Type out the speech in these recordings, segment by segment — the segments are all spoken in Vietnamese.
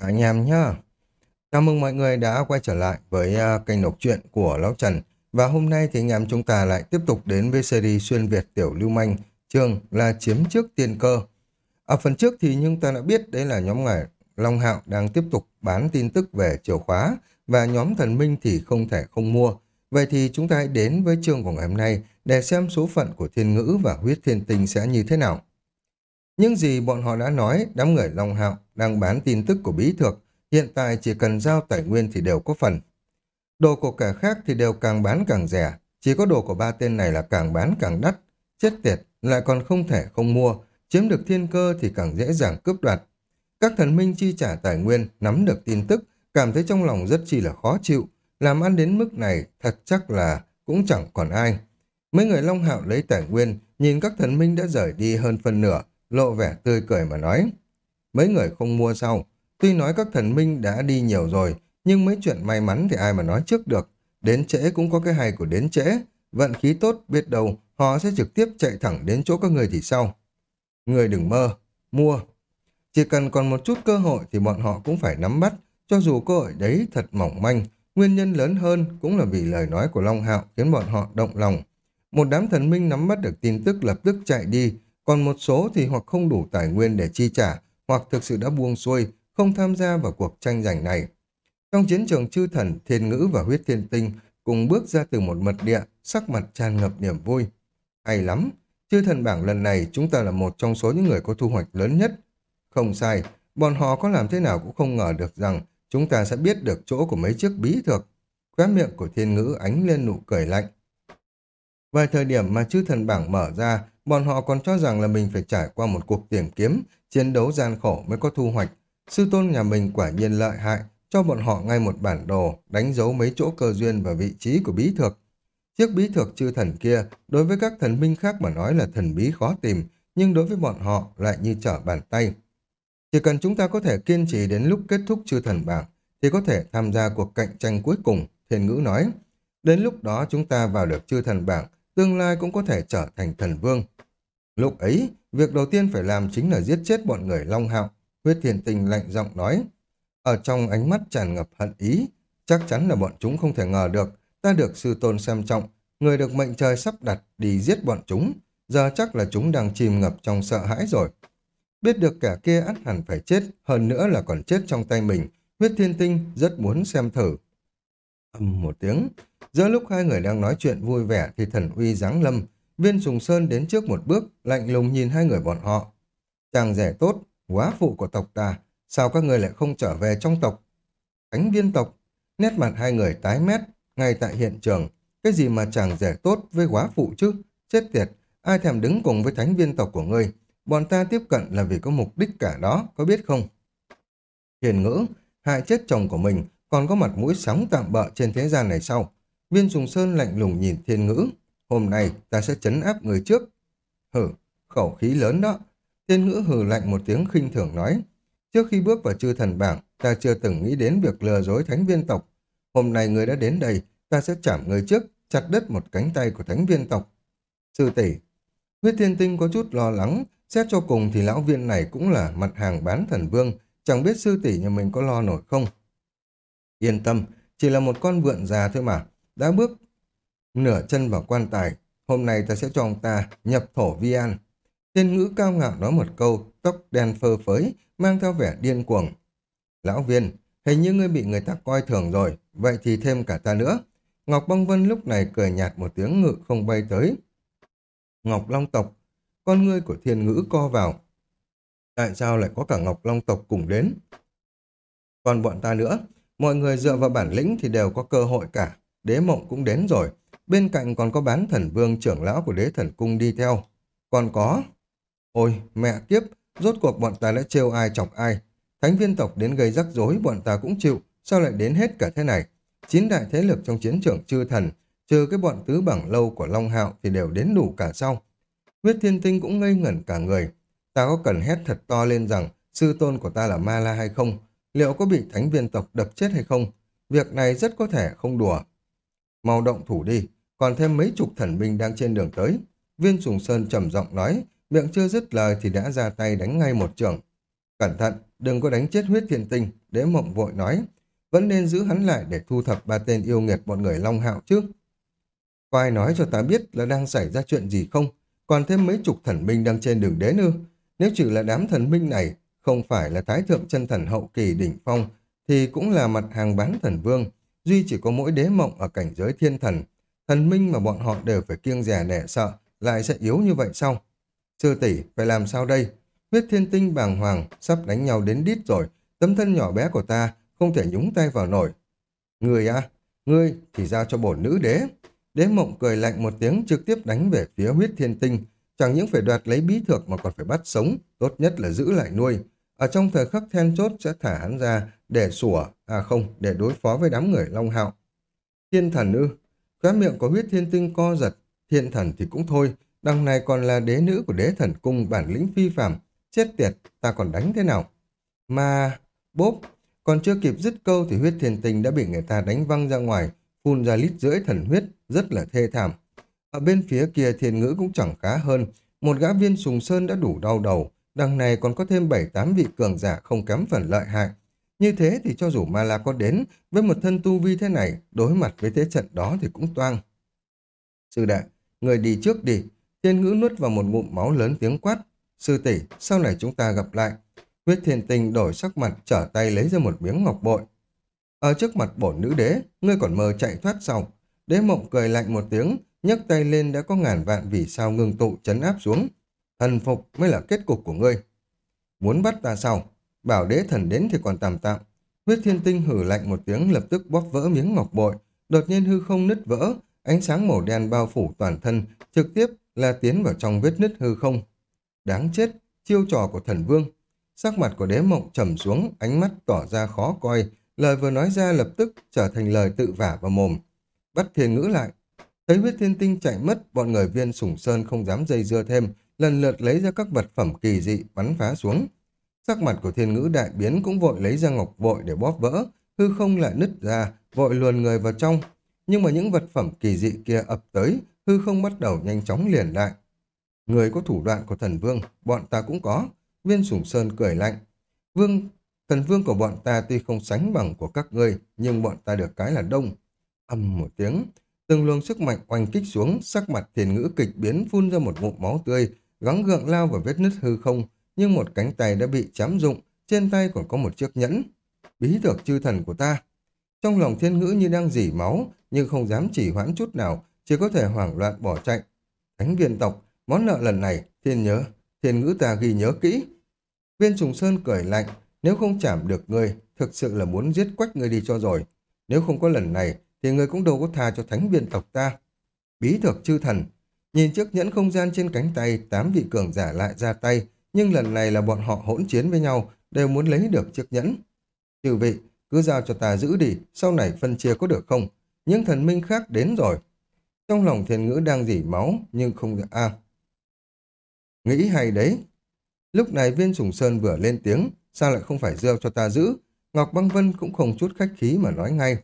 Anh em nhá. Chào mừng mọi người đã quay trở lại với uh, kênh đọc truyện của Lão Trần. Và hôm nay thì anh em chúng ta lại tiếp tục đến với series xuyên Việt tiểu lưu manh, chương là chiếm trước tiên cơ. Ở phần trước thì chúng ta đã biết đấy là nhóm ngài Long Hạo đang tiếp tục bán tin tức về chìa khóa và nhóm thần minh thì không thể không mua. Vậy thì chúng ta hãy đến với chương của ngày hôm nay để xem số phận của thiên ngữ và huyết thiên tinh sẽ như thế nào. Những gì bọn họ đã nói, đám người Long Hạo đang bán tin tức của bí thược, hiện tại chỉ cần giao tài nguyên thì đều có phần. Đồ của kẻ khác thì đều càng bán càng rẻ, chỉ có đồ của ba tên này là càng bán càng đắt. Chết tiệt, lại còn không thể không mua, chiếm được thiên cơ thì càng dễ dàng cướp đoạt. Các thần minh chi trả tài nguyên, nắm được tin tức, cảm thấy trong lòng rất chi là khó chịu, làm ăn đến mức này thật chắc là cũng chẳng còn ai. Mấy người Long Hạo lấy tài nguyên, nhìn các thần minh đã rời đi hơn phần nửa, lộ vẻ tươi cười mà nói. Mấy người không mua sau, tuy nói các thần minh đã đi nhiều rồi, nhưng mấy chuyện may mắn thì ai mà nói trước được. Đến trễ cũng có cái hay của đến trễ, vận khí tốt biết đâu họ sẽ trực tiếp chạy thẳng đến chỗ các người thì sau. Người đừng mơ, mua. Chỉ cần còn một chút cơ hội thì bọn họ cũng phải nắm bắt, cho dù cơ hội đấy thật mỏng manh, nguyên nhân lớn hơn cũng là vì lời nói của Long Hạo khiến bọn họ động lòng. Một đám thần minh nắm bắt được tin tức lập tức chạy đi, còn một số thì hoặc không đủ tài nguyên để chi trả, hoặc thực sự đã buông xuôi, không tham gia vào cuộc tranh giành này. Trong chiến trường chư thần, thiên ngữ và huyết thiên tinh cùng bước ra từ một mật địa, sắc mặt tràn ngập niềm vui. Hay lắm, chư thần bảng lần này chúng ta là một trong số những người có thu hoạch lớn nhất. Không sai, bọn họ có làm thế nào cũng không ngờ được rằng chúng ta sẽ biết được chỗ của mấy chiếc bí thực. Khóe miệng của thiên ngữ ánh lên nụ cười lạnh. Vài thời điểm mà chư thần bảng mở ra, bọn họ còn cho rằng là mình phải trải qua một cuộc tìm kiếm, chiến đấu gian khổ mới có thu hoạch. Sư tôn nhà mình quả nhiên lợi hại, cho bọn họ ngay một bản đồ, đánh dấu mấy chỗ cơ duyên và vị trí của bí thược. Chiếc bí thược chư thần kia, đối với các thần minh khác mà nói là thần bí khó tìm, nhưng đối với bọn họ lại như trở bàn tay. Chỉ cần chúng ta có thể kiên trì đến lúc kết thúc chư thần bảng, thì có thể tham gia cuộc cạnh tranh cuối cùng, thiên ngữ nói. Đến lúc đó chúng ta vào được chư thần bảng, tương lai cũng có thể trở thành thần vương. Lúc ấy, việc đầu tiên phải làm chính là giết chết bọn người Long Hạo. Huyết Thiền Tình lạnh giọng nói. Ở trong ánh mắt tràn ngập hận ý, chắc chắn là bọn chúng không thể ngờ được, ta được sư tôn xem trọng, người được mệnh trời sắp đặt đi giết bọn chúng. Giờ chắc là chúng đang chìm ngập trong sợ hãi rồi. Biết được kẻ kia ắt hẳn phải chết, hơn nữa là còn chết trong tay mình. Huyết Thiên Tinh rất muốn xem thử. Âm một tiếng, giữa lúc hai người đang nói chuyện vui vẻ thì thần uy giáng lâm, viên sùng sơn đến trước một bước, lạnh lùng nhìn hai người bọn họ. Chàng rẻ tốt, quá phụ của tộc ta, sao các người lại không trở về trong tộc? Thánh viên tộc, nét mặt hai người tái mét, ngay tại hiện trường, cái gì mà chàng rẻ tốt với quá phụ chứ? Chết tiệt, ai thèm đứng cùng với thánh viên tộc của ngươi? Bọn ta tiếp cận là vì có mục đích cả đó, có biết không? Hiền ngữ, hại chết chồng của mình, còn có mặt mũi sóng tạm bỡ trên thế gian này sau. Viên Sùng Sơn lạnh lùng nhìn thiên ngữ. Hôm nay ta sẽ chấn áp người trước. Hử, khẩu khí lớn đó. Thiên ngữ hừ lạnh một tiếng khinh thường nói. Trước khi bước vào chư thần bảng, ta chưa từng nghĩ đến việc lừa dối thánh viên tộc. Hôm nay người đã đến đây, ta sẽ chạm người trước, chặt đứt một cánh tay của thánh viên tộc. Sư tỷ, huyết thiên tinh có chút lo lắng, xét cho cùng thì lão viên này cũng là mặt hàng bán thần vương, chẳng biết sư tỷ nhà mình có lo nổi không. Yên tâm, chỉ là một con vượn già thôi mà, đã bước nửa chân vào quan tài, hôm nay ta sẽ cho ông ta nhập thổ vi an. Thiên ngữ cao ngạo nói một câu, tóc đen phơ phới, mang theo vẻ điên cuồng. Lão viên, hình như ngươi bị người ta coi thường rồi, vậy thì thêm cả ta nữa. Ngọc Băng Vân lúc này cười nhạt một tiếng ngự không bay tới. Ngọc Long tộc, con ngươi của thiên ngữ co vào. Tại sao lại có cả Ngọc Long tộc cùng đến? Còn bọn ta nữa, mọi người dựa vào bản lĩnh thì đều có cơ hội cả. Đế mộng cũng đến rồi. Bên cạnh còn có bán thần vương trưởng lão của đế thần cung đi theo. Còn có... Ôi, mẹ kiếp, rốt cuộc bọn ta đã trêu ai chọc ai. Thánh viên tộc đến gây rắc rối bọn ta cũng chịu, sao lại đến hết cả thế này? Chín đại thế lực trong chiến trường chư thần, trừ cái bọn tứ bảng lâu của Long Hạo thì đều đến đủ cả sau. Huyết thiên tinh cũng ngây ngẩn cả người. Ta có cần hét thật to lên rằng sư tôn của ta là Ma La hay không? Liệu có bị thánh viên tộc đập chết hay không? Việc này rất có thể không đùa. Mau động thủ đi, còn thêm mấy chục thần binh đang trên đường tới. Viên Sùng Sơn trầm giọng nói, miệng chưa dứt lời thì đã ra tay đánh ngay một trường. Cẩn thận, đừng có đánh chết huyết thiên tinh, đế mộng vội nói. Vẫn nên giữ hắn lại để thu thập ba tên yêu nghiệt bọn người Long Hạo chứ. Có ai nói cho ta biết là đang xảy ra chuyện gì không? Còn thêm mấy chục thần minh đang trên đường đến ư? Nếu chỉ là đám thần minh này, không phải là thái thượng chân thần hậu kỳ đỉnh phong, thì cũng là mặt hàng bán thần vương. Duy chỉ có mỗi đế mộng ở cảnh giới thiên thần. Thần minh mà bọn họ đều phải kiêng rẻ nẻ sợ, lại sẽ yếu như vậy sao? Sư tỷ phải làm sao đây? Huyết thiên tinh bàng hoàng, sắp đánh nhau đến đít rồi. Tấm thân nhỏ bé của ta không thể nhúng tay vào nổi. Người à, ngươi thì giao cho bổn nữ đế. Đế mộng cười lạnh một tiếng trực tiếp đánh về phía huyết thiên tinh. Chẳng những phải đoạt lấy bí thược mà còn phải bắt sống, tốt nhất là giữ lại nuôi. Ở trong thời khắc then chốt sẽ thả hắn ra để sủa, à không, để đối phó với đám người Long Hạo. Thiên thần ư, khóa miệng của huyết thiên tinh co giật, thiên thần thì cũng thôi, đằng này còn là đế nữ của đế thần cung bản lĩnh phi phạm, chết tiệt, ta còn đánh thế nào? Mà, bốp, còn chưa kịp dứt câu thì huyết thiên tinh đã bị người ta đánh văng ra ngoài, phun ra lít rưỡi thần huyết, rất là thê thảm. Ở bên phía kia thiền ngữ cũng chẳng khá hơn, một gã viên sùng sơn đã đủ đau đầu, đằng này còn có thêm bảy tám vị cường giả không kém phần lợi hại. Như thế thì cho dù Ma La có đến, với một thân tu vi thế này, đối mặt với thế trận đó thì cũng toang. Sư đệ, người đi trước đi. Thiên ngữ nuốt vào một ngụm máu lớn tiếng quát. Sư tỷ, sau này chúng ta gặp lại. Huyết thiên tình đổi sắc mặt, trở tay lấy ra một miếng ngọc bội. Ở trước mặt bổn nữ đế, ngươi còn mơ chạy thoát sau. Đế mộng cười lạnh một tiếng, nhấc tay lên đã có ngàn vạn vì sao ngưng tụ chấn áp xuống. Thần phục mới là kết cục của ngươi. Muốn bắt ta sao? Bảo đế thần đến thì còn tạm tạm. Huyết thiên tinh hử lạnh một tiếng lập tức bóp vỡ miếng ngọc bội. Đột nhiên hư không nứt vỡ, ánh sáng màu đen bao phủ toàn thân, trực tiếp là tiến vào trong vết nứt hư không. Đáng chết, chiêu trò của thần vương. Sắc mặt của đế mộng trầm xuống, ánh mắt tỏ ra khó coi, lời vừa nói ra lập tức trở thành lời tự vả vào mồm. Bắt thiên ngữ lại. Thấy huyết thiên tinh chạy mất, bọn người viên sủng sơn không dám dây dưa thêm, lần lượt lấy ra các vật phẩm kỳ dị bắn phá xuống. Sắc mặt của thiên ngữ đại biến cũng vội lấy ra ngọc vội để bóp vỡ, hư không lại nứt ra, vội luồn người vào trong. Nhưng mà những vật phẩm kỳ dị kia ập tới, hư không bắt đầu nhanh chóng liền lại. Người có thủ đoạn của thần vương, bọn ta cũng có. Viên sủng sơn cười lạnh. Vương, thần vương của bọn ta tuy không sánh bằng của các ngươi, nhưng bọn ta được cái là đông. Âm một tiếng, từng luồng sức mạnh oanh kích xuống, sắc mặt thiền ngữ kịch biến phun ra một ngụm máu tươi, gắng gượng lao vào vết nứt hư không, nhưng một cánh tay đã bị chém dụng, trên tay còn có một chiếc nhẫn. Bí thực chư thần của ta. Trong lòng thiên ngữ như đang dỉ máu, nhưng không dám chỉ hoãn chút nào, chỉ có thể hoảng loạn bỏ chạy. Thánh viên tộc, món nợ lần này, thiên nhớ, thiên ngữ ta ghi nhớ kỹ. Viên trùng sơn cười lạnh, nếu không chạm được ngươi, thực sự là muốn giết quách ngươi đi cho rồi. Nếu không có lần này, thì người cũng đâu có tha cho thánh viên tộc ta. Bí thuật chư thần, nhìn chiếc nhẫn không gian trên cánh tay, tám vị cường giả lại ra tay, nhưng lần này là bọn họ hỗn chiến với nhau, đều muốn lấy được chiếc nhẫn. Chư vị, cứ giao cho ta giữ đi, sau này phân chia có được không? Những thần minh khác đến rồi. Trong lòng thiền ngữ đang dỉ máu, nhưng không được a. nghĩ hay đấy. Lúc này viên sùng sơn vừa lên tiếng, sao lại không phải giao cho ta giữ? Ngọc Băng Vân cũng không chút khách khí mà nói ngay.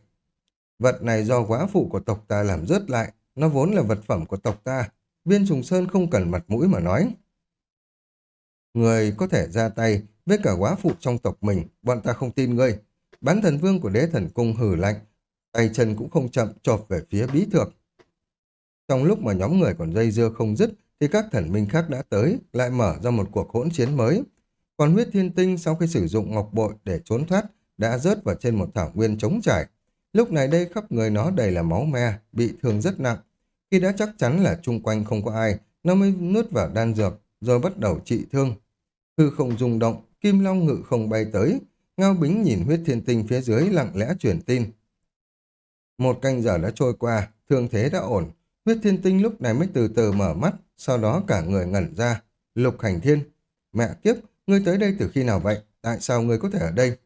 Vật này do quá phụ của tộc ta làm rớt lại, nó vốn là vật phẩm của tộc ta. Viên trùng Sơn không cần mặt mũi mà nói. Người có thể ra tay với cả quá phụ trong tộc mình, bọn ta không tin ngươi. Bán thần vương của đế thần cung hử lạnh, tay chân cũng không chậm chộp về phía bí thược. Trong lúc mà nhóm người còn dây dưa không dứt, thì các thần minh khác đã tới, lại mở ra một cuộc hỗn chiến mới. Còn huyết thiên tinh sau khi sử dụng ngọc bội để trốn thoát, đã rớt vào trên một thảo nguyên trống trải. Lúc này đây khắp người nó đầy là máu me, bị thương rất nặng. Khi đã chắc chắn là chung quanh không có ai, nó mới nuốt vào đan dược, rồi bắt đầu trị thương. Hư không rung động, kim long ngự không bay tới. Ngao Bính nhìn huyết thiên tinh phía dưới lặng lẽ truyền tin. Một canh giờ đã trôi qua, thương thế đã ổn. Huyết thiên tinh lúc này mới từ từ mở mắt, sau đó cả người ngẩn ra. Lục hành thiên. Mẹ kiếp, ngươi tới đây từ khi nào vậy? Tại sao ngươi có thể ở đây?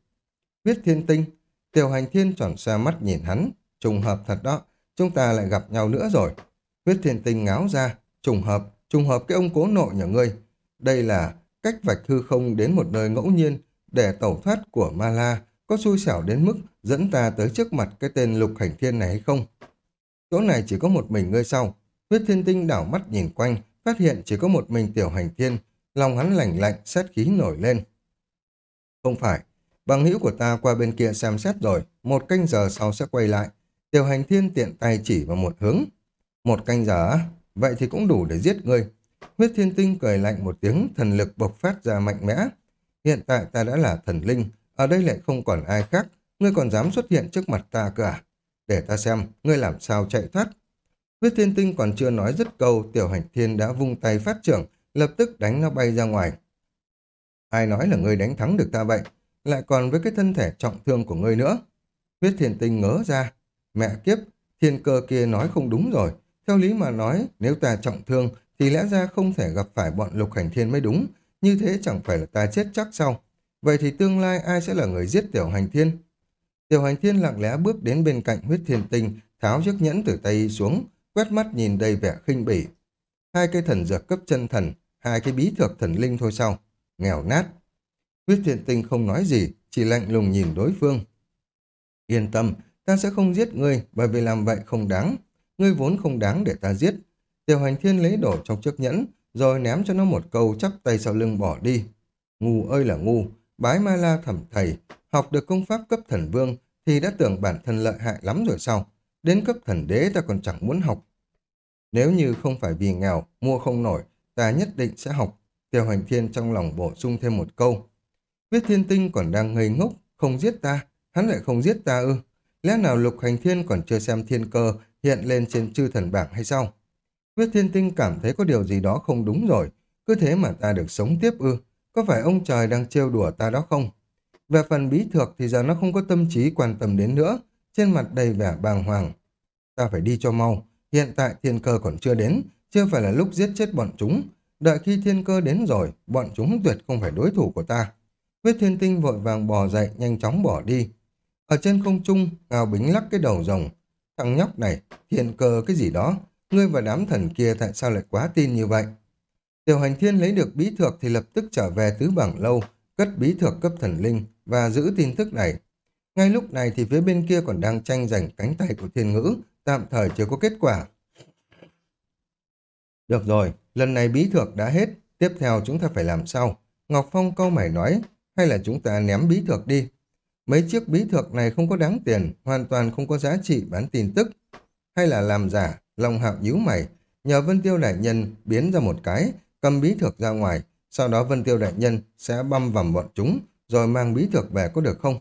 Huyết thiên tinh. Tiểu hành thiên tròn xa mắt nhìn hắn. Trùng hợp thật đó, chúng ta lại gặp nhau nữa rồi. Huyết thiên tinh ngáo ra. Trùng hợp, trùng hợp cái ông cố nội nhà ngươi. Đây là cách vạch hư không đến một nơi ngẫu nhiên để tẩu thoát của ma la có xui xẻo đến mức dẫn ta tới trước mặt cái tên lục hành thiên này hay không? Chỗ này chỉ có một mình ngươi sau. Huyết thiên tinh đảo mắt nhìn quanh, phát hiện chỉ có một mình tiểu hành thiên, lòng hắn lạnh lạnh, sát khí nổi lên. Không phải, bằng hữu của ta qua bên kia xem xét rồi, một canh giờ sau sẽ quay lại. Tiểu hành thiên tiện tay chỉ vào một hướng. Một canh giờ? Vậy thì cũng đủ để giết ngươi. Huyết thiên tinh cười lạnh một tiếng, thần lực bộc phát ra mạnh mẽ. Hiện tại ta đã là thần linh, ở đây lại không còn ai khác. Ngươi còn dám xuất hiện trước mặt ta cơ à? Để ta xem, ngươi làm sao chạy thoát. Huyết thiên tinh còn chưa nói dứt câu, tiểu hành thiên đã vung tay phát trưởng, lập tức đánh nó bay ra ngoài. Ai nói là ngươi đánh thắng được ta vậy? Lại còn với cái thân thể trọng thương của ngươi nữa. Huyết thiên tinh ngớ ra. Mẹ kiếp, thiên cơ kia nói không đúng rồi. Theo lý mà nói, nếu ta trọng thương, thì lẽ ra không thể gặp phải bọn lục hành thiên mới đúng. Như thế chẳng phải là ta chết chắc sao? Vậy thì tương lai ai sẽ là người giết tiểu hành thiên? Tiểu hành thiên lặng lẽ bước đến bên cạnh huyết thiên tinh, tháo chiếc nhẫn từ tay xuống, quét mắt nhìn đầy vẻ khinh bỉ. Hai cây thần dược cấp chân thần, hai cái bí thược thần linh thôi sao? Nghèo nát. Quyết thiện tình không nói gì, chỉ lạnh lùng nhìn đối phương. Yên tâm, ta sẽ không giết ngươi, bởi vì làm vậy không đáng. Ngươi vốn không đáng để ta giết. Tiểu hành thiên lấy đổ trong chiếc nhẫn, rồi ném cho nó một câu chắp tay sau lưng bỏ đi. Ngu ơi là ngu, bái ma la thẩm thầy, học được công pháp cấp thần vương thì đã tưởng bản thân lợi hại lắm rồi sao? Đến cấp thần đế ta còn chẳng muốn học. Nếu như không phải vì nghèo, mua không nổi, ta nhất định sẽ học. Tiêu hành thiên trong lòng bổ sung thêm một câu. Viết thiên tinh còn đang ngây ngốc, không giết ta, hắn lại không giết ta ư. Lẽ nào lục hành thiên còn chưa xem thiên cơ hiện lên trên chư thần bảng hay sao? Viết thiên tinh cảm thấy có điều gì đó không đúng rồi, cứ thế mà ta được sống tiếp ư. Có phải ông trời đang trêu đùa ta đó không? Về phần bí thược thì giờ nó không có tâm trí quan tâm đến nữa, trên mặt đầy vẻ bàng hoàng. Ta phải đi cho mau, hiện tại thiên cơ còn chưa đến, chưa phải là lúc giết chết bọn chúng. Đợi khi thiên cơ đến rồi, bọn chúng tuyệt không phải đối thủ của ta. Huyết thiên tinh vội vàng bò dậy, nhanh chóng bỏ đi. Ở trên không trung, Ngao Bính lắc cái đầu rồng. Thằng nhóc này, hiện cờ cái gì đó, ngươi và đám thần kia tại sao lại quá tin như vậy? Tiểu hành thiên lấy được bí thược thì lập tức trở về tứ bảng lâu, cất bí thược cấp thần linh và giữ tin tức này. Ngay lúc này thì phía bên kia còn đang tranh giành cánh tay của thiên ngữ, tạm thời chưa có kết quả. Được rồi, lần này bí thược đã hết, tiếp theo chúng ta phải làm sao? Ngọc Phong câu mày nói, hay là chúng ta ném bí thược đi? Mấy chiếc bí thược này không có đáng tiền, hoàn toàn không có giá trị bán tin tức. Hay là làm giả, lòng Hạo nhíu mày, nhờ Vân Tiêu Đại Nhân biến ra một cái, cầm bí thược ra ngoài, sau đó Vân Tiêu Đại Nhân sẽ băm vằm bọn chúng, rồi mang bí thược về có được không?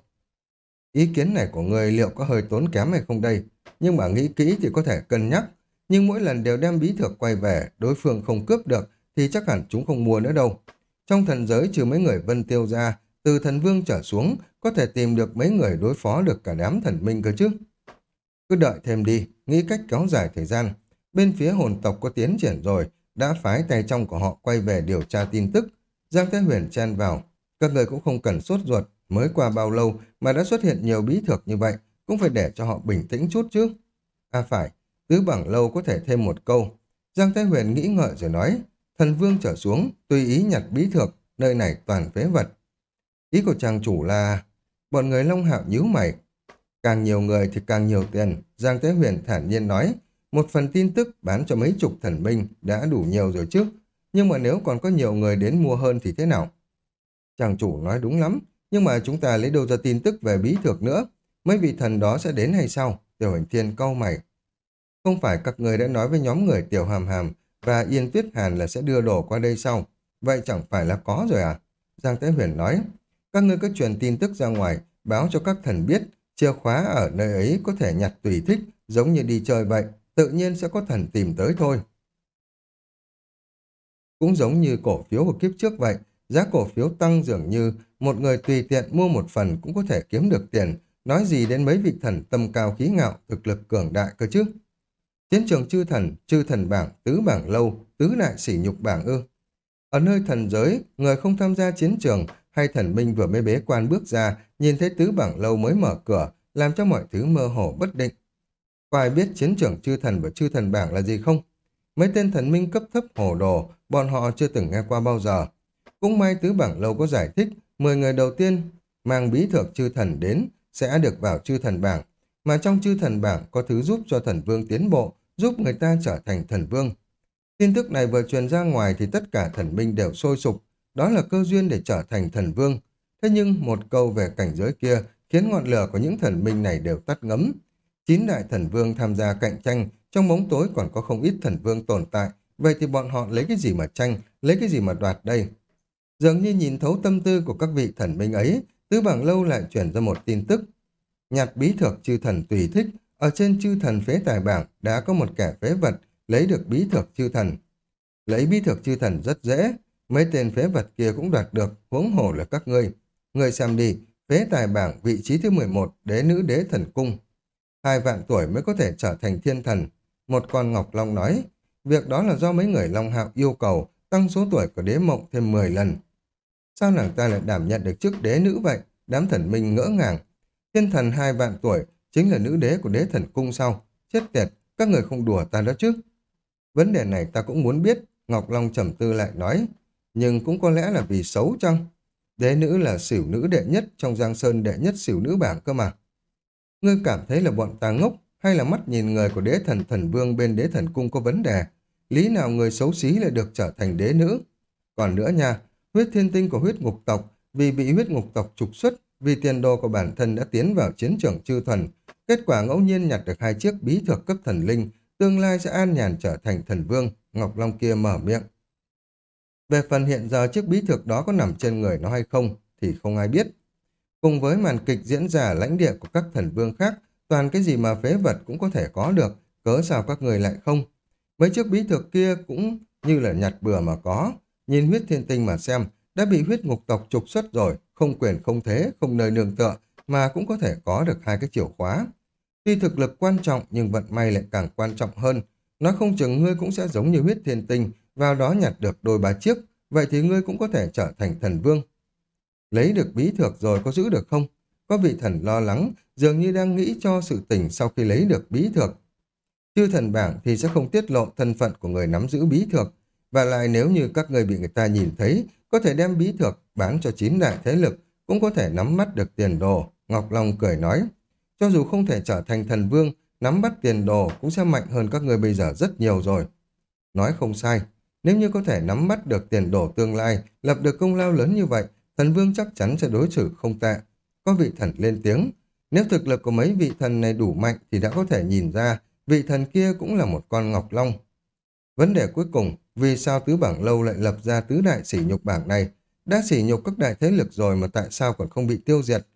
Ý kiến này của người liệu có hơi tốn kém hay không đây? Nhưng mà nghĩ kỹ thì có thể cân nhắc. Nhưng mỗi lần đều đem bí thược quay về, đối phương không cướp được, thì chắc hẳn chúng không mua nữa đâu. Trong thần giới trừ mấy người Vân Tiêu ra, từ thần vương trở xuống, có thể tìm được mấy người đối phó được cả đám thần minh cơ chứ. Cứ đợi thêm đi, nghĩ cách kéo dài thời gian. Bên phía hồn tộc có tiến triển rồi, đã phái tay trong của họ quay về điều tra tin tức. Giang Thế Huyền chen vào. Các người cũng không cần sốt ruột, mới qua bao lâu mà đã xuất hiện nhiều bí thược như vậy, cũng phải để cho họ bình tĩnh chút chứ. À phải, tứ bảng lâu có thể thêm một câu. Giang Thế Huyền nghĩ ngợi rồi nói, thần vương trở xuống, tùy ý nhặt bí thược, nơi này toàn phế vật. Ý của chàng chủ là, bọn người Long Hạo nhíu mày. Càng nhiều người thì càng nhiều tiền, Giang Thế Huyền thản nhiên nói, một phần tin tức bán cho mấy chục thần minh đã đủ nhiều rồi chứ. Nhưng mà nếu còn có nhiều người đến mua hơn thì thế nào? Chàng chủ nói đúng lắm, nhưng mà chúng ta lấy đâu ra tin tức về bí thược nữa? Mấy vị thần đó sẽ đến hay sao? Tiểu hành thiên câu mày. Không phải các người đã nói với nhóm người Tiểu Hàm Hàm và Yên Tuyết Hàn là sẽ đưa đồ qua đây sau. Vậy chẳng phải là có rồi à? Giang Tế Huyền nói, các ngươi cứ truyền tin tức ra ngoài, báo cho các thần biết, chìa khóa ở nơi ấy có thể nhặt tùy thích, giống như đi chơi vậy, tự nhiên sẽ có thần tìm tới thôi. Cũng giống như cổ phiếu của kiếp trước vậy, giá cổ phiếu tăng dường như một người tùy tiện mua một phần cũng có thể kiếm được tiền, nói gì đến mấy vị thần tâm cao khí ngạo, thực lực cường đại cơ chứ. Chiến trường chư thần, chư thần bảng, tứ bảng lâu, tứ lại sỉ nhục bảng ư. Ở nơi thần giới, người không tham gia chiến trường hay thần minh vừa mới bế quan bước ra, nhìn thấy tứ bảng lâu mới mở cửa, làm cho mọi thứ mơ hồ bất định. Có ai biết chiến trường chư thần và chư thần bảng là gì không? Mấy tên thần minh cấp thấp hồ đồ, bọn họ chưa từng nghe qua bao giờ. Cũng may tứ bảng lâu có giải thích, 10 người đầu tiên mang bí thược chư thần đến sẽ được vào chư thần bảng, mà trong chư thần bảng có thứ giúp cho thần vương tiến bộ, giúp người ta trở thành thần vương. Tin tức này vừa truyền ra ngoài thì tất cả thần minh đều sôi sục, đó là cơ duyên để trở thành thần vương. Thế nhưng một câu về cảnh giới kia khiến ngọn lửa của những thần minh này đều tắt ngấm. Chín đại thần vương tham gia cạnh tranh, trong bóng tối còn có không ít thần vương tồn tại, vậy thì bọn họ lấy cái gì mà tranh, lấy cái gì mà đoạt đây? Dường như nhìn thấu tâm tư của các vị thần minh ấy, Tứ Bảng Lâu lại chuyển ra một tin tức. Nhặt bí thược chư thần tùy thích, ở trên chư thần phế tài bảng đã có một kẻ phế vật lấy được bí thược chư thần. Lấy bí thược chư thần rất dễ, mấy tên phế vật kia cũng đoạt được, huống hổ là các ngươi. Ngươi xem đi, phế tài bảng vị trí thứ 11, đế nữ đế thần cung. Hai vạn tuổi mới có thể trở thành thiên thần. Một con Ngọc Long nói, việc đó là do mấy người Long Hạo yêu cầu tăng số tuổi của đế mộng thêm 10 lần. Sao nàng ta lại đảm nhận được chức đế nữ vậy? Đám thần minh ngỡ ngàng. Thiên thần hai vạn tuổi chính là nữ đế của đế thần cung sau. Chết tiệt, các người không đùa ta đó chứ. Vấn đề này ta cũng muốn biết, Ngọc Long trầm tư lại nói. Nhưng cũng có lẽ là vì xấu chăng? Đế nữ là xỉu nữ đệ nhất trong Giang Sơn đệ nhất xỉu nữ bảng cơ mà. Ngươi cảm thấy là bọn ta ngốc hay là mắt nhìn người của đế thần thần vương bên đế thần cung có vấn đề? Lý nào người xấu xí lại được trở thành đế nữ? Còn nữa nha, huyết thiên tinh của huyết ngục tộc vì bị huyết ngục tộc trục xuất vì tiền đồ của bản thân đã tiến vào chiến trường chư thần. Kết quả ngẫu nhiên nhặt được hai chiếc bí thược cấp thần linh, tương lai sẽ an nhàn trở thành thần vương. Ngọc Long kia mở miệng. Về phần hiện giờ chiếc bí thực đó có nằm trên người nó hay không thì không ai biết. Cùng với màn kịch diễn ra lãnh địa của các thần vương khác, toàn cái gì mà phế vật cũng có thể có được, cớ sao các người lại không? Mấy chiếc bí thực kia cũng như là nhặt bừa mà có, nhìn huyết thiên tinh mà xem, đã bị huyết ngục tộc trục xuất rồi, không quyền không thế, không nơi nương tựa, mà cũng có thể có được hai cái chìa khóa. Tuy thực lực quan trọng nhưng vận may lại càng quan trọng hơn, nó không chừng ngươi cũng sẽ giống như huyết thiên tinh, vào đó nhặt được đôi ba chiếc, vậy thì ngươi cũng có thể trở thành thần vương. Lấy được bí thược rồi có giữ được không? Có vị thần lo lắng, dường như đang nghĩ cho sự tình sau khi lấy được bí thược. Chư thần bảng thì sẽ không tiết lộ thân phận của người nắm giữ bí thược, và lại nếu như các người bị người ta nhìn thấy, có thể đem bí thược bán cho chín đại thế lực, cũng có thể nắm bắt được tiền đồ. Ngọc Long cười nói, cho dù không thể trở thành thần vương, nắm bắt tiền đồ cũng sẽ mạnh hơn các người bây giờ rất nhiều rồi. Nói không sai, nếu như có thể nắm bắt được tiền đồ tương lai, lập được công lao lớn như vậy, thần vương chắc chắn sẽ đối xử không tệ. Có vị thần lên tiếng, nếu thực lực của mấy vị thần này đủ mạnh thì đã có thể nhìn ra vị thần kia cũng là một con ngọc long. Vấn đề cuối cùng, vì sao tứ bảng lâu lại lập ra tứ đại sỉ nhục bảng này? Đã sỉ nhục các đại thế lực rồi mà tại sao còn không bị tiêu diệt?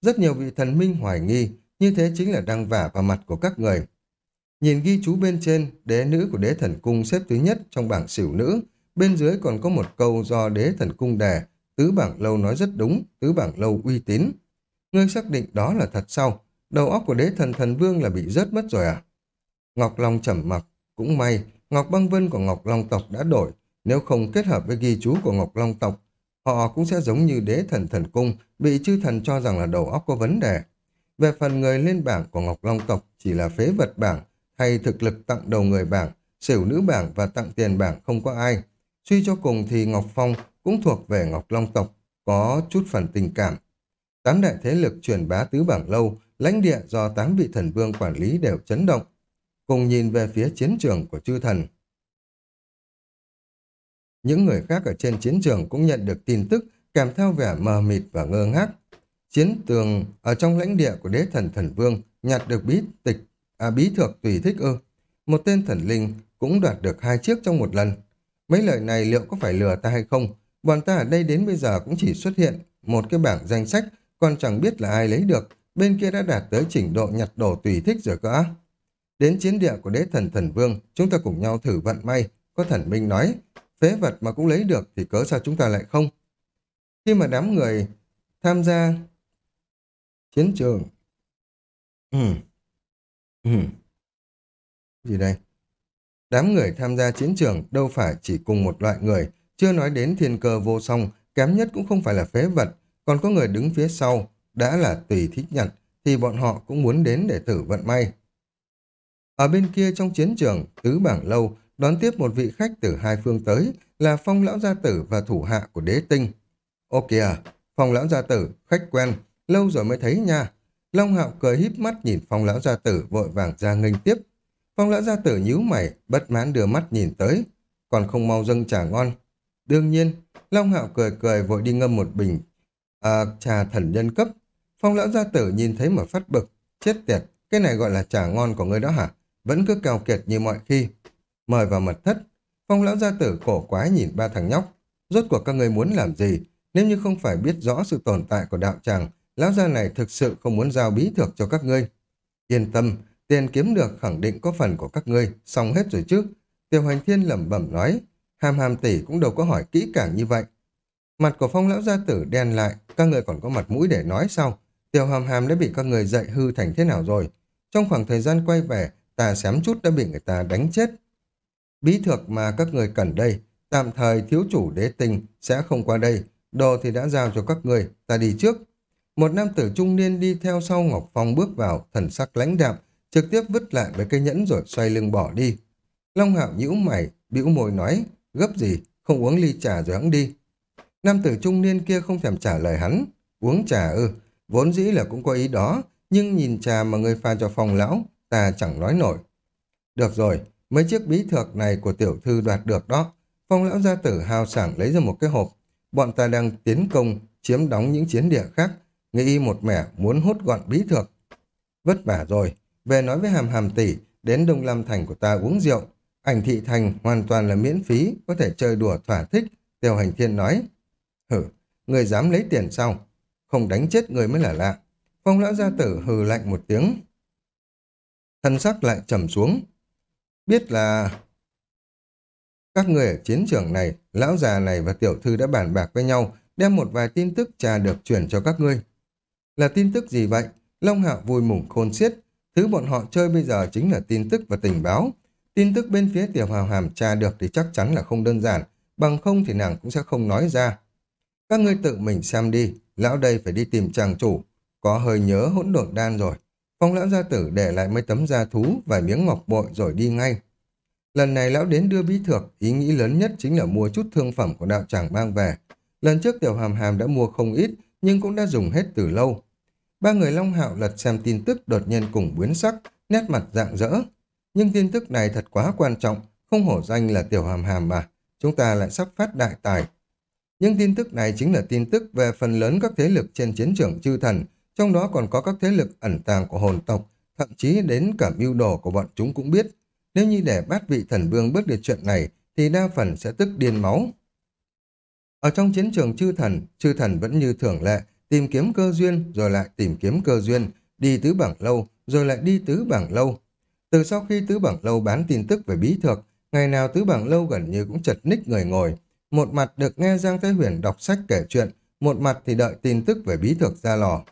Rất nhiều vị thần minh hoài nghi, như thế chính là đang vả vào mặt của các người. Nhìn ghi chú bên trên, đế nữ của đế thần cung xếp thứ nhất trong bảng xỉu nữ. Bên dưới còn có một câu do đế thần cung đề. Tứ bảng lâu nói rất đúng, tứ bảng lâu uy tín. Ngươi xác định đó là thật sau. Đầu óc của đế thần thần vương là bị rớt mất rồi à? Ngọc Long trầm mặc. Cũng may, Ngọc Băng Vân của Ngọc Long tộc đã đổi. Nếu không kết hợp với ghi chú của Ngọc Long tộc, họ cũng sẽ giống như đế thần thần cung, bị chư thần cho rằng là đầu óc có vấn đề. Về phần người lên bảng của Ngọc Long tộc chỉ là phế vật bảng, hay thực lực tặng đầu người bảng, xỉu nữ bảng và tặng tiền bảng không có ai. Suy cho cùng thì Ngọc Phong cũng thuộc về Ngọc Long tộc, có chút phần tình cảm. Tám đại thế lực truyền bá tứ bảng lâu, lãnh địa do tám vị thần vương quản lý đều chấn động, cùng nhìn về phía chiến trường của chư thần. Những người khác ở trên chiến trường cũng nhận được tin tức kèm theo vẻ mờ mịt và ngơ ngác. Chiến tường ở trong lãnh địa của đế thần thần vương nhặt được bí tịch À bí thược tùy thích ư. Một tên thần linh cũng đoạt được hai chiếc trong một lần. Mấy lời này liệu có phải lừa ta hay không? Bọn ta ở đây đến bây giờ cũng chỉ xuất hiện một cái bảng danh sách, còn chẳng biết là ai lấy được. Bên kia đã đạt tới trình độ nhặt đồ tùy thích rồi cơ Đến chiến địa của đế thần thần vương, chúng ta cùng nhau thử vận may. Có thần minh nói, phế vật mà cũng lấy được thì cớ sao chúng ta lại không? Khi mà đám người tham gia chiến trường... Ừ. Ừ. Gì đây? Đám người tham gia chiến trường đâu phải chỉ cùng một loại người, chưa nói đến thiên cơ vô song, kém nhất cũng không phải là phế vật, còn có người đứng phía sau, đã là tùy thích nhận, thì bọn họ cũng muốn đến để thử vận may. Ở bên kia trong chiến trường, tứ bảng lâu, đón tiếp một vị khách từ hai phương tới, là phong lão gia tử và thủ hạ của đế tinh. Ô kìa, phong lão gia tử, khách quen, lâu rồi mới thấy nha, Long Hạo cười híp mắt nhìn phong lão gia tử vội vàng ra nghênh tiếp. Phong lão gia tử nhíu mày, bất mãn đưa mắt nhìn tới, còn không mau dâng trà ngon. Đương nhiên, Long Hạo cười cười vội đi ngâm một bình À, trà thần nhân cấp. Phong lão gia tử nhìn thấy mà phát bực. Chết tiệt, cái này gọi là trà ngon của ngươi đó hả? Vẫn cứ keo kiệt như mọi khi. Mời vào mật thất. Phong lão gia tử cổ quái nhìn ba thằng nhóc. Rốt cuộc các ngươi muốn làm gì? Nếu như không phải biết rõ sự tồn tại của đạo tràng, lão gia này thực sự không muốn giao bí thược cho các ngươi. Yên tâm, tiền kiếm được khẳng định có phần của các ngươi, xong hết rồi chứ. Tiêu Hoành Thiên lẩm bẩm nói, hàm hàm tỷ cũng đâu có hỏi kỹ càng như vậy. Mặt của phong lão gia tử đen lại, các người còn có mặt mũi để nói sao? Tiêu hàm hàm đã bị các người dạy hư thành thế nào rồi? Trong khoảng thời gian quay về, ta xém chút đã bị người ta đánh chết. Bí thược mà các người cần đây, tạm thời thiếu chủ đế tình sẽ không qua đây, đồ thì đã giao cho các người, ta đi trước. Một nam tử trung niên đi theo sau Ngọc Phong bước vào, thần sắc lãnh đạm, trực tiếp vứt lại với cây nhẫn rồi xoay lưng bỏ đi. Long Hạo nhíu mày, bĩu môi nói, gấp gì, không uống ly trà rồi hắn đi. Nam tử trung niên kia không thèm trả lời hắn, uống trà ư, vốn dĩ là cũng có ý đó, nhưng nhìn trà mà người pha cho phong lão, ta chẳng nói nổi. Được rồi, mấy chiếc bí thược này của tiểu thư đoạt được đó. Phong lão gia tử hào sảng lấy ra một cái hộp. Bọn ta đang tiến công, chiếm đóng những chiến địa khác, nghĩ một mẻ muốn hút gọn bí thược. Vất vả rồi, về nói với hàm hàm tỷ, đến Đông Lam Thành của ta uống rượu. Ảnh thị thành hoàn toàn là miễn phí, có thể chơi đùa thỏa thích, Tiêu Hành Thiên nói. Hử, người dám lấy tiền sao? Không đánh chết người mới là lạ. Phong lão gia tử hừ lạnh một tiếng. Thân sắc lại trầm xuống. Biết là các người ở chiến trường này, lão già này và tiểu thư đã bàn bạc với nhau, đem một vài tin tức trà được chuyển cho các ngươi. Là tin tức gì vậy? Long Hạo vui mừng khôn xiết. Thứ bọn họ chơi bây giờ chính là tin tức và tình báo. Tin tức bên phía tiểu hào hàm Tra được thì chắc chắn là không đơn giản, bằng không thì nàng cũng sẽ không nói ra. Các ngươi tự mình xem đi, lão đây phải đi tìm chàng chủ, có hơi nhớ hỗn độn đan rồi. Phong lão gia tử để lại mấy tấm da thú, và miếng ngọc bội rồi đi ngay. Lần này lão đến đưa bí thược, ý nghĩ lớn nhất chính là mua chút thương phẩm của đạo tràng mang về. Lần trước tiểu hàm hàm đã mua không ít, nhưng cũng đã dùng hết từ lâu. Ba người Long Hạo lật xem tin tức đột nhiên cùng biến sắc, nét mặt dạng dỡ. Nhưng tin tức này thật quá quan trọng, không hổ danh là tiểu hàm hàm mà. Chúng ta lại sắp phát đại tài. Nhưng tin tức này chính là tin tức về phần lớn các thế lực trên chiến trường chư thần, trong đó còn có các thế lực ẩn tàng của hồn tộc, thậm chí đến cả mưu đồ của bọn chúng cũng biết. Nếu như để bát vị thần vương bước được chuyện này, thì đa phần sẽ tức điên máu. Ở trong chiến trường chư thần, chư thần vẫn như thường lệ, tìm kiếm cơ duyên, rồi lại tìm kiếm cơ duyên, đi tứ bảng lâu, rồi lại đi tứ bảng lâu. Từ sau khi tứ bảng lâu bán tin tức về bí thược, ngày nào tứ bảng lâu gần như cũng chật ních người ngồi. Một mặt được nghe Giang Thái Huyền đọc sách kể chuyện, một mặt thì đợi tin tức về bí thược ra lò.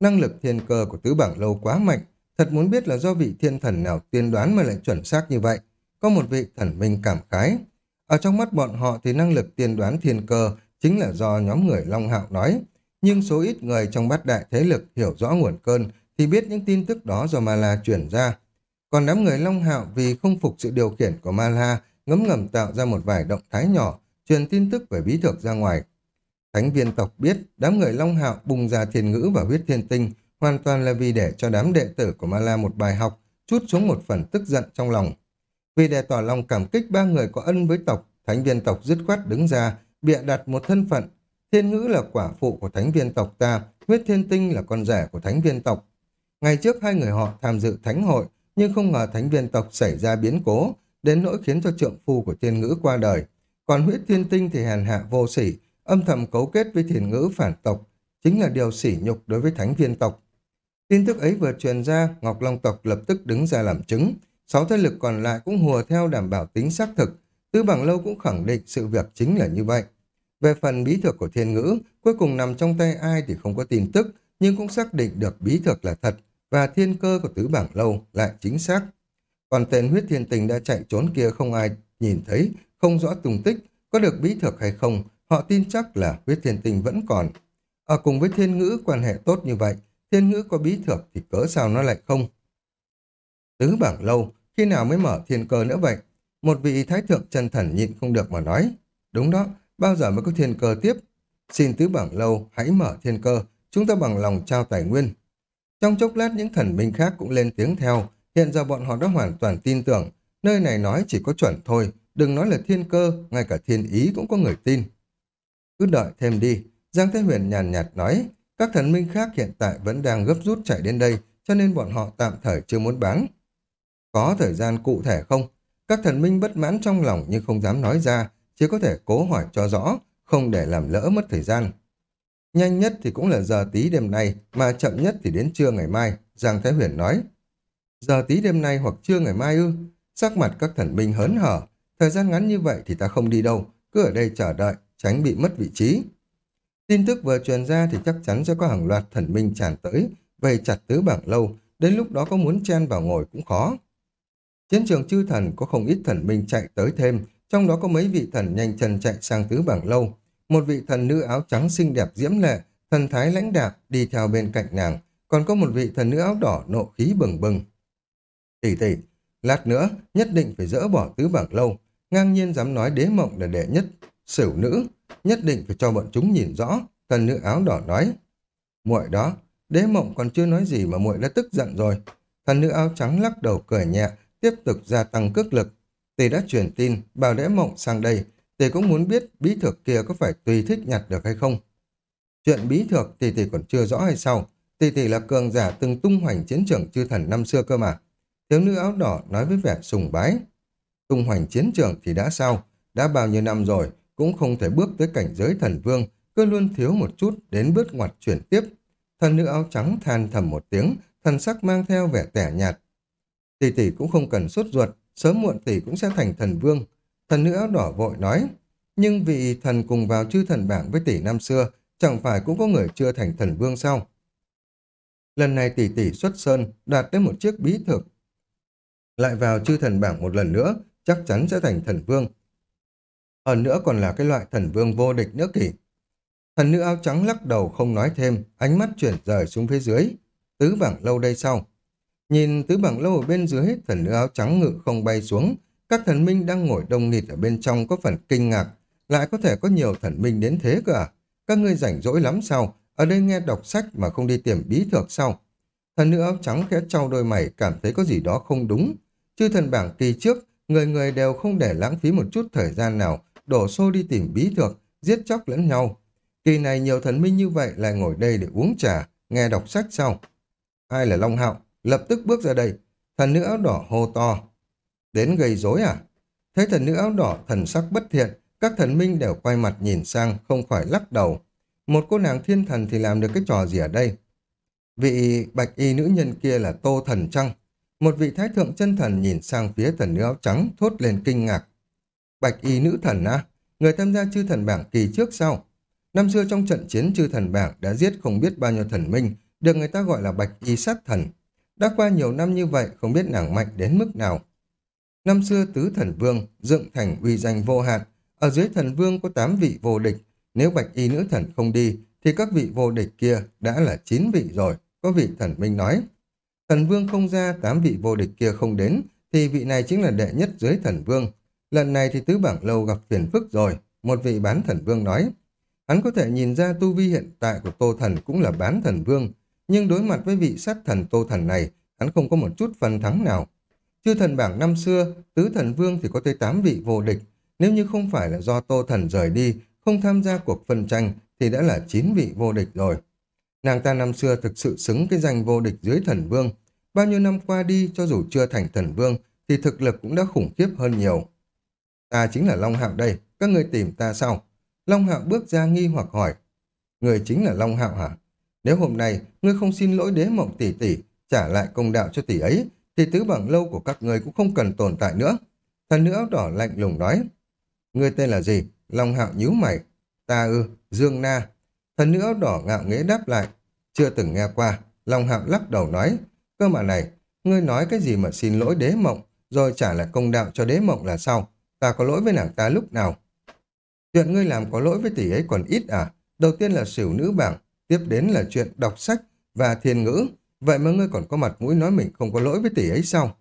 Năng lực thiên cơ của tứ bảng lâu quá mạnh, thật muốn biết là do vị thiên thần nào tiên đoán mà lại chuẩn xác như vậy. Có một vị thần minh cảm khái. Ở trong mắt bọn họ thì năng lực tiên đoán thiên cơ chính là do nhóm người Long Hạo nói. Nhưng số ít người trong bát đại thế lực hiểu rõ nguồn cơn thì biết những tin tức đó do Ma La chuyển ra. Còn đám người Long Hạo vì không phục sự điều khiển của Ma La ngấm ngầm tạo ra một vài động thái nhỏ truyền tin tức về bí thực ra ngoài. Thánh viên tộc biết đám người Long Hạo bùng ra thiên ngữ và huyết thiên tinh hoàn toàn là vì để cho đám đệ tử của Ma La một bài học, chút xuống một phần tức giận trong lòng. Vì để tỏ lòng cảm kích ba người có ân với tộc, thánh viên tộc dứt khoát đứng ra, bịa đặt một thân phận. Thiên ngữ là quả phụ của thánh viên tộc ta, huyết thiên tinh là con rể của thánh viên tộc. Ngày trước hai người họ tham dự thánh hội, nhưng không ngờ thánh viên tộc xảy ra biến cố, đến nỗi khiến cho trượng phu của thiên ngữ qua đời. Còn huyết thiên tinh thì hèn hạ vô sỉ, âm thầm cấu kết với thiên ngữ phản tộc, chính là điều sỉ nhục đối với thánh viên tộc. Tin tức ấy vừa truyền ra, Ngọc Long tộc lập tức đứng ra làm chứng. Sáu thế lực còn lại cũng hùa theo đảm bảo tính xác thực. Tư Bằng Lâu cũng khẳng định sự việc chính là như vậy. Về phần bí thuật của thiên ngữ, cuối cùng nằm trong tay ai thì không có tin tức, nhưng cũng xác định được bí thuật là thật, và thiên cơ của Tứ Bảng Lâu lại chính xác. Còn tên huyết thiên tình đã chạy trốn kia không ai nhìn thấy, không rõ tung tích, có được bí thuật hay không, họ tin chắc là huyết thiên tình vẫn còn. Ở cùng với thiên ngữ quan hệ tốt như vậy, thiên ngữ có bí thuật thì cớ sao nó lại không? Tứ bảng lâu, khi nào mới mở thiên cơ nữa vậy? Một vị thái thượng chân thần nhịn không được mà nói. Đúng đó, bao giờ mới có thiên cơ tiếp? Xin tứ bảng lâu, hãy mở thiên cơ, chúng ta bằng lòng trao tài nguyên. Trong chốc lát những thần minh khác cũng lên tiếng theo, hiện giờ bọn họ đã hoàn toàn tin tưởng, nơi này nói chỉ có chuẩn thôi, đừng nói là thiên cơ, ngay cả thiên ý cũng có người tin. Cứ đợi thêm đi, Giang Thế Huyền nhàn nhạt nói, các thần minh khác hiện tại vẫn đang gấp rút chạy đến đây, cho nên bọn họ tạm thời chưa muốn bán. Có thời gian cụ thể không? Các thần minh bất mãn trong lòng nhưng không dám nói ra, chỉ có thể cố hỏi cho rõ, không để làm lỡ mất thời gian. Nhanh nhất thì cũng là giờ tí đêm nay, mà chậm nhất thì đến trưa ngày mai, Giang Thái Huyền nói. Giờ tí đêm nay hoặc trưa ngày mai ư? Sắc mặt các thần minh hớn hở, thời gian ngắn như vậy thì ta không đi đâu, cứ ở đây chờ đợi, tránh bị mất vị trí. Tin tức vừa truyền ra thì chắc chắn sẽ có hàng loạt thần minh tràn tới, vây chặt tứ bảng lâu, đến lúc đó có muốn chen vào ngồi cũng khó. Chiến trường chư thần có không ít thần minh chạy tới thêm, trong đó có mấy vị thần nhanh chân chạy sang tứ bảng lâu. Một vị thần nữ áo trắng xinh đẹp diễm lệ, thần thái lãnh đạm đi theo bên cạnh nàng, còn có một vị thần nữ áo đỏ nộ khí bừng bừng. Tỷ tỷ, lát nữa nhất định phải dỡ bỏ tứ bảng lâu, ngang nhiên dám nói đế mộng là đệ nhất, sửu nữ, nhất định phải cho bọn chúng nhìn rõ, thần nữ áo đỏ nói. muội đó, đế mộng còn chưa nói gì mà muội đã tức giận rồi. Thần nữ áo trắng lắc đầu cười nhẹ, tiếp tục gia tăng cước lực. Tỷ đã truyền tin, bảo đẽ mộng sang đây, tỷ cũng muốn biết bí thược kia có phải tùy thích nhặt được hay không. Chuyện bí thược tỷ tỷ còn chưa rõ hay sao, tỷ tỷ là cường giả từng tung hoành chiến trường chư thần năm xưa cơ mà. Thiếu nữ áo đỏ nói với vẻ sùng bái. Tung hoành chiến trường thì đã sao, đã bao nhiêu năm rồi, cũng không thể bước tới cảnh giới thần vương, cứ luôn thiếu một chút đến bước ngoặt chuyển tiếp. Thần nữ áo trắng than thầm một tiếng, thần sắc mang theo vẻ tẻ nhạt. Tỷ tỷ cũng không cần sốt ruột, sớm muộn tỷ cũng sẽ thành thần vương. Thần nữ áo đỏ vội nói, nhưng vị thần cùng vào chư thần bảng với tỷ năm xưa, chẳng phải cũng có người chưa thành thần vương sao? Lần này tỷ tỷ xuất sơn, đạt tới một chiếc bí thực. Lại vào chư thần bảng một lần nữa, chắc chắn sẽ thành thần vương. Hơn nữa còn là cái loại thần vương vô địch nữa kỷ. Thần nữ áo trắng lắc đầu không nói thêm, ánh mắt chuyển rời xuống phía dưới. Tứ bảng lâu đây sau. Nhìn tứ bảng lâu ở bên dưới, thần nữ áo trắng ngự không bay xuống. Các thần minh đang ngồi đông nghịt ở bên trong có phần kinh ngạc. Lại có thể có nhiều thần minh đến thế cơ à? Các ngươi rảnh rỗi lắm sao? Ở đây nghe đọc sách mà không đi tìm bí thược sao? Thần nữ áo trắng khẽ trao đôi mày cảm thấy có gì đó không đúng. Chư thần bảng kỳ trước, người người đều không để lãng phí một chút thời gian nào đổ xô đi tìm bí thược, giết chóc lẫn nhau. Kỳ này nhiều thần minh như vậy lại ngồi đây để uống trà, nghe đọc sách sau. Ai là Long Hạo? Lập tức bước ra đây. Thần nữ áo đỏ hô to. Đến gây rối à? Thấy thần nữ áo đỏ thần sắc bất thiện, các thần minh đều quay mặt nhìn sang, không khỏi lắc đầu. Một cô nàng thiên thần thì làm được cái trò gì ở đây? Vị bạch y nữ nhân kia là tô thần trăng. Một vị thái thượng chân thần nhìn sang phía thần nữ áo trắng thốt lên kinh ngạc. Bạch y nữ thần à người tham gia chư thần bảng kỳ trước sau. Năm xưa trong trận chiến chư thần bảng đã giết không biết bao nhiêu thần minh, được người ta gọi là bạch y sát thần. Đã qua nhiều năm như vậy, không biết nàng mạnh đến mức nào. Năm xưa tứ thần vương, dựng thành uy danh vô hạn. Ở dưới thần vương có tám vị vô địch. Nếu bạch y nữ thần không đi, thì các vị vô địch kia đã là chín vị rồi, có vị thần minh nói. Thần vương không ra, tám vị vô địch kia không đến, thì vị này chính là đệ nhất dưới thần vương. Lần này thì tứ bảng lâu gặp phiền phức rồi, một vị bán thần vương nói. Hắn có thể nhìn ra tu vi hiện tại của Tô Thần cũng là bán thần vương, nhưng đối mặt với vị sát thần Tô Thần này, hắn không có một chút phần thắng nào. Chư thần bảng năm xưa, tứ thần vương thì có tới 8 vị vô địch, nếu như không phải là do Tô Thần rời đi, không tham gia cuộc phân tranh thì đã là 9 vị vô địch rồi. Nàng ta năm xưa thực sự xứng cái danh vô địch dưới thần vương. Bao nhiêu năm qua đi, cho dù chưa thành thần vương, thì thực lực cũng đã khủng khiếp hơn nhiều. Ta chính là Long Hạo đây, các người tìm ta sao? Long Hạo bước ra nghi hoặc hỏi. Người chính là Long Hạo hả? Nếu hôm nay ngươi không xin lỗi đế mộng tỷ tỷ, trả lại công đạo cho tỷ ấy, thì tứ bằng lâu của các người cũng không cần tồn tại nữa. Thần nữ áo đỏ lạnh lùng nói. Ngươi tên là gì? Long Hạo nhíu mày. Ta ư, Dương Na. Thần nữ áo đỏ ngạo nghễ đáp lại. Chưa từng nghe qua. Long Hạo lắc đầu nói. Cơ mà này, ngươi nói cái gì mà xin lỗi đế mộng, rồi trả lại công đạo cho đế mộng là sao? ta có lỗi với nàng ta lúc nào? Chuyện ngươi làm có lỗi với tỷ ấy còn ít à? Đầu tiên là xỉu nữ bảng, tiếp đến là chuyện đọc sách và thiền ngữ. Vậy mà ngươi còn có mặt mũi nói mình không có lỗi với tỷ ấy sao?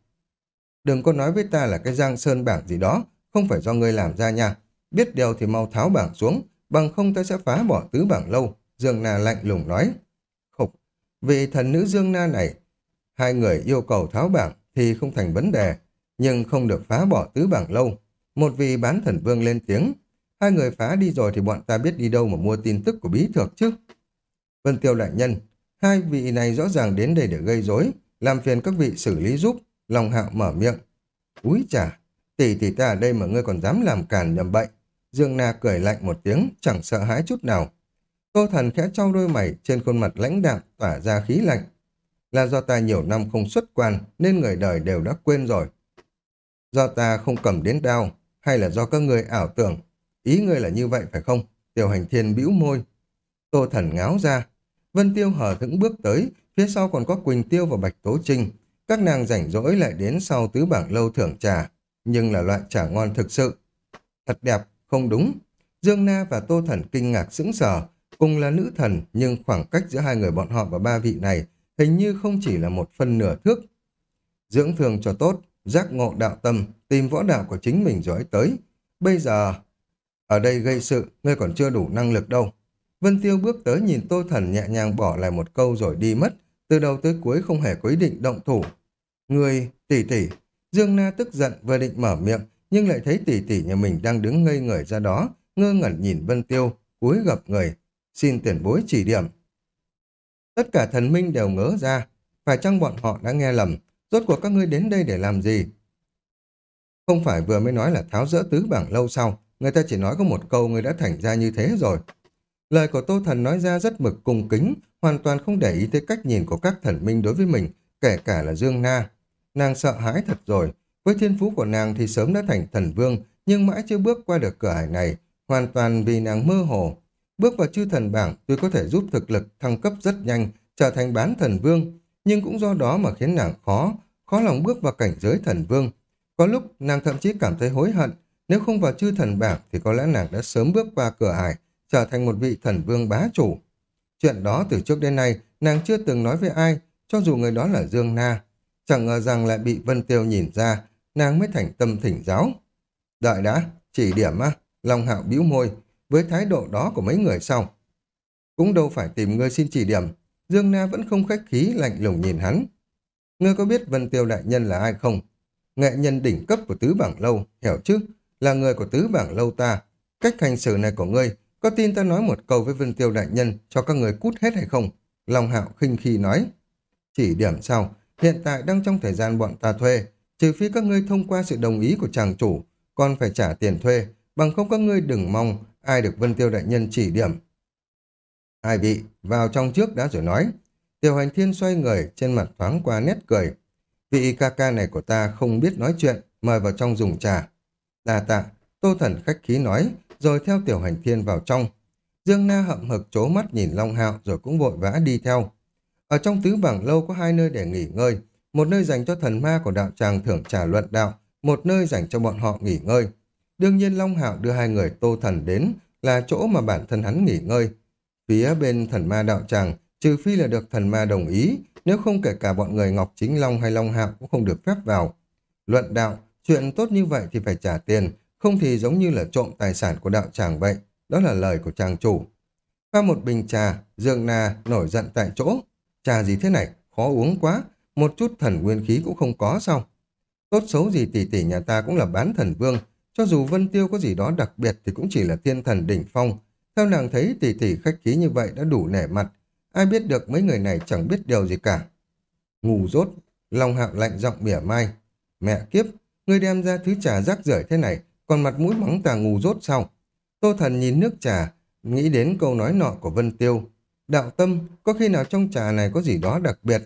Đừng có nói với ta là cái giang sơn bảng gì đó, không phải do ngươi làm ra nha. Biết điều thì mau tháo bảng xuống, bằng không ta sẽ phá bỏ tứ bảng lâu. Dương Na lạnh lùng nói. Khục, vì thần nữ Dương Na này, hai người yêu cầu tháo bảng thì không thành vấn đề, nhưng không được phá bỏ tứ bảng lâu. Một vị bán thần vương lên tiếng. Hai người phá đi rồi thì bọn ta biết đi đâu mà mua tin tức của bí thược chứ. Vân Tiêu đại nhân, hai vị này rõ ràng đến đây để gây rối, làm phiền các vị xử lý giúp. Long hạo mở miệng. Úi chà, tỷ tỷ ta ở đây mà ngươi còn dám làm càn nhầm bậy. Dương Na cười lạnh một tiếng, chẳng sợ hãi chút nào. Tô thần khẽ trao đôi mày, trên khuôn mặt lãnh đạm tỏa ra khí lạnh. Là do ta nhiều năm không xuất quan, nên người đời đều đã quên rồi. Do ta không cầm đến đao, hay là do các ngươi ảo tưởng? Ý ngươi là như vậy phải không? Tiểu hành thiên bĩu môi. Tô thần ngáo ra. Vân Tiêu hở thững bước tới, phía sau còn có Quỳnh Tiêu và Bạch Tố Trinh. Các nàng rảnh rỗi lại đến sau tứ bảng lâu thưởng trà, nhưng là loại trà ngon thực sự. Thật đẹp, không đúng. Dương Na và Tô Thần kinh ngạc sững sờ, cùng là nữ thần nhưng khoảng cách giữa hai người bọn họ và ba vị này hình như không chỉ là một phần nửa thước. Dưỡng thường cho tốt, giác ngộ đạo tâm, tìm võ đạo của chính mình rồi tới. Bây giờ, ở đây gây sự, ngươi còn chưa đủ năng lực đâu. Vân Tiêu bước tới nhìn Tô Thần nhẹ nhàng bỏ lại một câu rồi đi mất, từ đầu tới cuối không hề có ý định động thủ. Người, tỷ tỷ, Dương Na tức giận vừa định mở miệng, nhưng lại thấy tỷ tỷ nhà mình đang đứng ngây người ra đó, ngơ ngẩn nhìn Vân Tiêu, cúi gập người, xin tiền bối chỉ điểm. Tất cả thần minh đều ngỡ ra, phải chăng bọn họ đã nghe lầm, rốt cuộc các ngươi đến đây để làm gì? Không phải vừa mới nói là tháo rỡ tứ bảng lâu sau, người ta chỉ nói có một câu người đã thành ra như thế rồi. Lời của Tô Thần nói ra rất mực cung kính, hoàn toàn không để ý tới cách nhìn của các thần minh đối với mình, kể cả là Dương Na. Nàng sợ hãi thật rồi, với thiên phú của nàng thì sớm đã thành thần vương, nhưng mãi chưa bước qua được cửa hải này, hoàn toàn vì nàng mơ hồ. Bước vào chư thần bảng tuy có thể giúp thực lực thăng cấp rất nhanh, trở thành bán thần vương, nhưng cũng do đó mà khiến nàng khó, khó lòng bước vào cảnh giới thần vương. Có lúc nàng thậm chí cảm thấy hối hận, nếu không vào chư thần bảng thì có lẽ nàng đã sớm bước qua cửa hải trở thành một vị thần vương bá chủ. Chuyện đó từ trước đến nay nàng chưa từng nói với ai, cho dù người đó là Dương Na. Chẳng ngờ rằng lại bị Vân Tiêu nhìn ra, nàng mới thành tâm thỉnh giáo. Đợi đã, chỉ điểm á, Long Hạo bĩu môi, với thái độ đó của mấy người sau. Cũng đâu phải tìm ngươi xin chỉ điểm, Dương Na vẫn không khách khí lạnh lùng nhìn hắn. Ngươi có biết Vân Tiêu Đại Nhân là ai không? Nghệ nhân đỉnh cấp của Tứ Bảng Lâu, hiểu chứ? Là người của Tứ Bảng Lâu ta. Cách hành xử này của ngươi, có tin ta nói một câu với Vân Tiêu Đại Nhân cho các người cút hết hay không? Long Hạo khinh khi nói. Chỉ điểm sau Hiện tại đang trong thời gian bọn ta thuê, trừ phi các ngươi thông qua sự đồng ý của chàng chủ, còn phải trả tiền thuê, bằng không các ngươi đừng mong ai được Vân Tiêu Đại Nhân chỉ điểm. Hai vị, vào trong trước đã rồi nói. Tiểu hành thiên xoay người, trên mặt thoáng qua nét cười. Vị ca ca này của ta không biết nói chuyện, mời vào trong dùng trà. Đà tạ, tô thần khách khí nói, rồi theo tiểu hành thiên vào trong. Dương Na hậm hực chố mắt nhìn Long Hạo rồi cũng vội vã đi theo. Ở trong tứ bảng lâu có hai nơi để nghỉ ngơi, một nơi dành cho thần ma của đạo tràng thưởng trà luận đạo, một nơi dành cho bọn họ nghỉ ngơi. Đương nhiên Long Hạo đưa hai người tô thần đến là chỗ mà bản thân hắn nghỉ ngơi. Phía bên thần ma đạo tràng, trừ phi là được thần ma đồng ý, nếu không kể cả bọn người Ngọc Chính Long hay Long Hạo cũng không được phép vào. Luận đạo, chuyện tốt như vậy thì phải trả tiền, không thì giống như là trộm tài sản của đạo tràng vậy. Đó là lời của chàng chủ. Pha một bình trà, Dương Na nổi giận tại chỗ. Trà gì thế này? Khó uống quá. Một chút thần nguyên khí cũng không có sao? Tốt xấu gì tỷ tỷ nhà ta cũng là bán thần vương. Cho dù Vân Tiêu có gì đó đặc biệt thì cũng chỉ là thiên thần đỉnh phong. Theo nàng thấy tỷ tỷ khách khí như vậy đã đủ nể mặt. Ai biết được mấy người này chẳng biết điều gì cả. Ngủ rốt, Long Hạo lạnh giọng mỉa mai. Mẹ kiếp, ngươi đem ra thứ trà rác rưởi thế này, còn mặt mũi mắng ta ngu rốt sao? Tô Thần nhìn nước trà, nghĩ đến câu nói nọ của Vân Tiêu. Đạo tâm, có khi nào trong trà này có gì đó đặc biệt?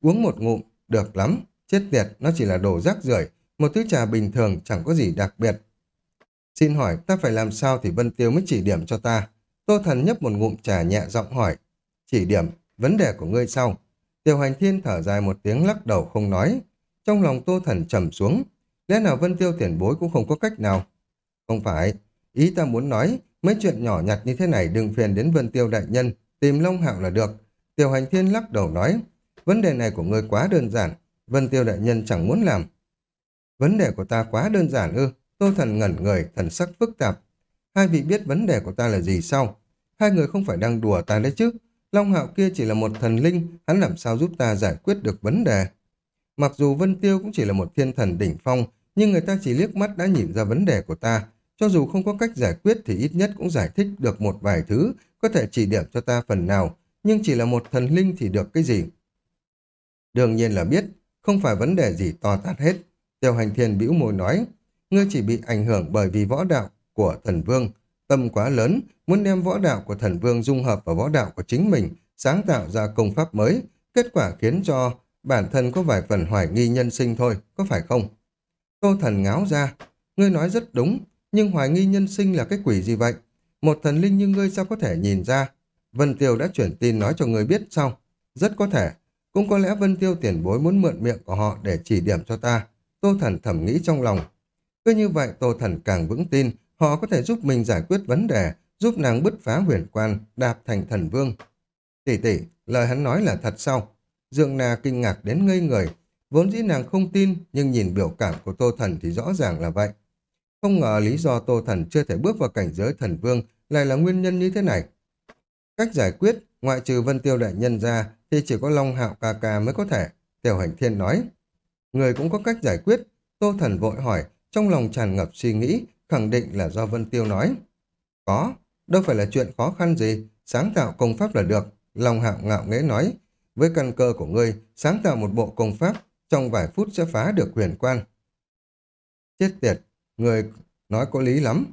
Uống một ngụm, được lắm. Chết tiệt, nó chỉ là đồ rác rưởi một thứ trà bình thường chẳng có gì đặc biệt. Xin hỏi, ta phải làm sao thì Vân Tiêu mới chỉ điểm cho ta? Tô Thần nhấp một ngụm trà nhẹ giọng hỏi. Chỉ điểm, vấn đề của ngươi sau. Tiêu hành thiên thở dài một tiếng lắc đầu không nói. Trong lòng Tô Thần trầm xuống. Lẽ nào Vân Tiêu tiền bối cũng không có cách nào? Không phải. Ý ta muốn nói, mấy chuyện nhỏ nhặt như thế này đừng phiền đến Vân Tiêu đại nhân, tìm Long Hạo là được. tiểu hành thiên lắc đầu nói. Vấn đề này của ngươi quá đơn giản. Vân Tiêu đại nhân chẳng muốn làm. Vấn đề của ta quá đơn giản ư. Tô Thần ngẩn người, thần sắc phức tạp. Hai vị biết vấn đề của ta là gì sao? Hai người không phải đang đùa ta đấy chứ. Long Hạo kia chỉ là một thần linh, hắn làm sao giúp ta giải quyết được vấn đề. Mặc dù Vân Tiêu cũng chỉ là một thiên thần đỉnh phong, nhưng người ta chỉ liếc mắt đã nhìn ra vấn đề của ta. cho dù không có cách giải quyết thì ít nhất cũng giải thích được một vài thứ, có thể chỉ điểm cho ta phần nào, nhưng chỉ là một thần linh thì được cái gì? Đương nhiên là biết, không phải vấn đề gì to tát hết. Tiêu hành thiên bĩu môi nói, ngươi chỉ bị ảnh hưởng bởi vì võ đạo của thần vương, tâm quá lớn, muốn đem võ đạo của thần vương dung hợp vào võ đạo của chính mình, sáng tạo ra công pháp mới, kết quả khiến cho bản thân có vài phần hoài nghi nhân sinh thôi, có phải không? Tô thần ngáo ra, ngươi nói rất đúng, nhưng hoài nghi nhân sinh là cái quỷ gì vậy? Một thần linh như ngươi sao có thể nhìn ra? Vân Tiêu đã chuyển tin nói cho ngươi biết sao? Rất có thể. Cũng có lẽ Vân Tiêu tiền bối muốn mượn miệng của họ để chỉ điểm cho ta. Tô Thần thầm nghĩ trong lòng. Cứ như vậy Tô Thần càng vững tin họ có thể giúp mình giải quyết vấn đề, giúp nàng bứt phá huyền quan, đạp thành thần vương. Tỷ tỷ, lời hắn nói là thật sao? Dương Na kinh ngạc đến ngây người. Vốn dĩ nàng không tin, nhưng nhìn biểu cảm của Tô Thần thì rõ ràng là vậy. Không ngờ lý do Tô Thần chưa thể bước vào cảnh giới thần vương lại là nguyên nhân như thế này. Cách giải quyết, ngoại trừ Vân Tiêu Đại Nhân ra, thì chỉ có Long Hạo ca ca mới có thể. Tiểu Hành Thiên nói. Người cũng có cách giải quyết. Tô Thần vội hỏi, trong lòng tràn ngập suy nghĩ, khẳng định là do Vân Tiêu nói. Có, đâu phải là chuyện khó khăn gì, sáng tạo công pháp là được. Long Hạo ngạo nghễ nói, với căn cơ của ngươi, sáng tạo một bộ công pháp, trong vài phút sẽ phá được huyền quan. Chết tiệt, người nói có lý lắm.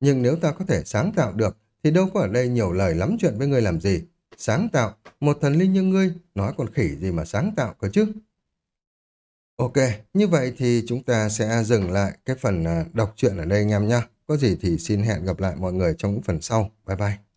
Nhưng nếu ta có thể sáng tạo được, thì đâu có ở đây nhiều lời lắm chuyện với ngươi làm gì. Sáng tạo, một thần linh như ngươi, nói còn khỉ gì mà sáng tạo cơ chứ. Ok, như vậy thì chúng ta sẽ dừng lại cái phần à, đọc truyện ở đây anh em nhé. Có gì thì xin hẹn gặp lại mọi người trong những phần sau. Bye bye.